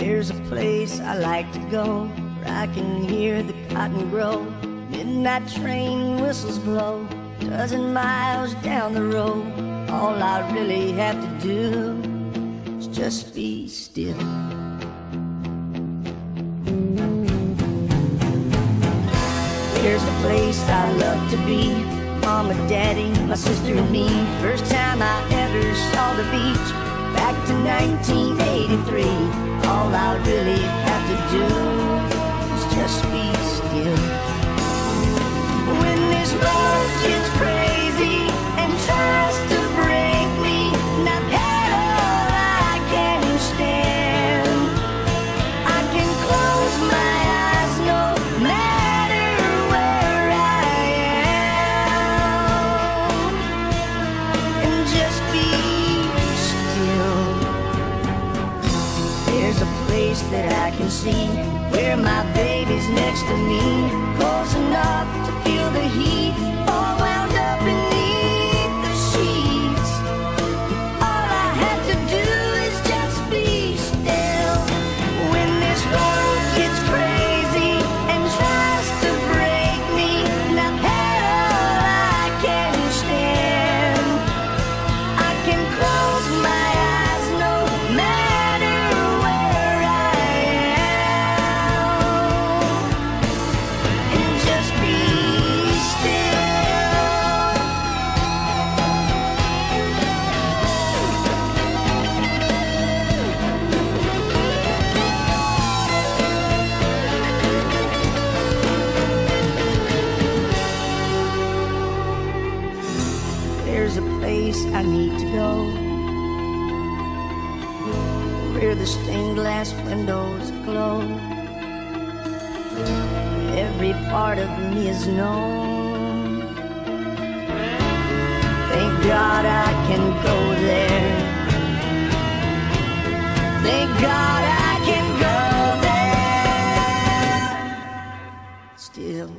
There's a place I like to go where I can hear the cotton grow. Midnight train whistles blow, dozen miles down the road. All I really have to do is just be still. There's a place I love to be. Mama, daddy, my sister, and me. First time I ever saw the beach. Back to 1983. All I really have to do that I can see. Where my baby's next to me, close enough to feel the heat, oh, There's a place I need to go where the stained glass windows glow. Every part of me is known. Thank God I can go there. Thank God I can go there. Still.